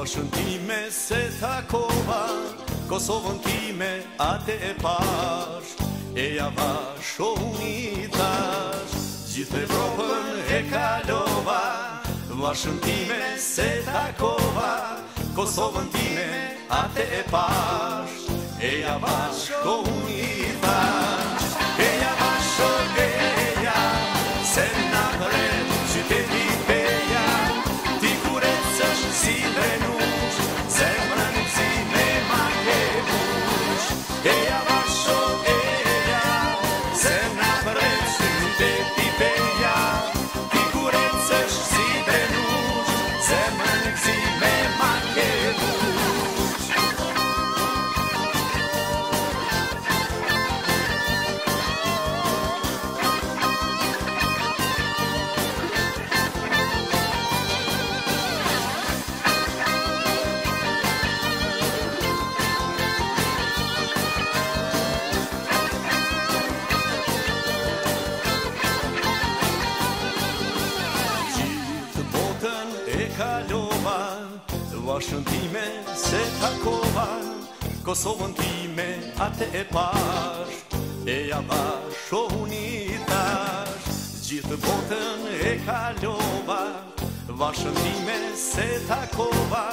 Kosovën time se takova Kosovën time atë e pash E java shumitash Gjithë Evropën e kalova Vashën time se takova Kosovën time atë e pash E java shumitash kalova Dua shën time se takova Kosovën time atë e pash E jama shohuni Gjithë botën e kalova Dua time se takova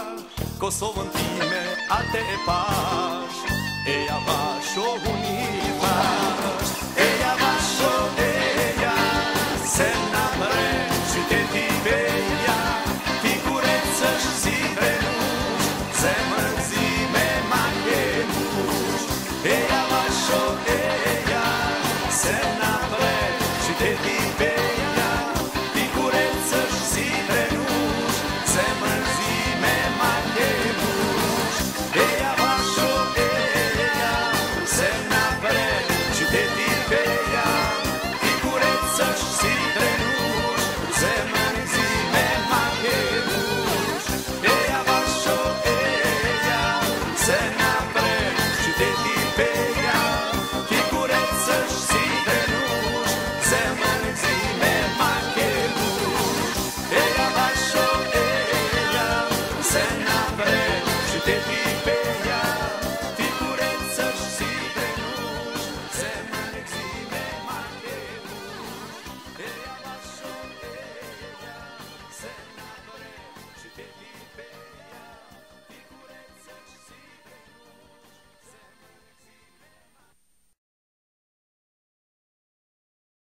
Kosovën time atë e pash E jama shohuni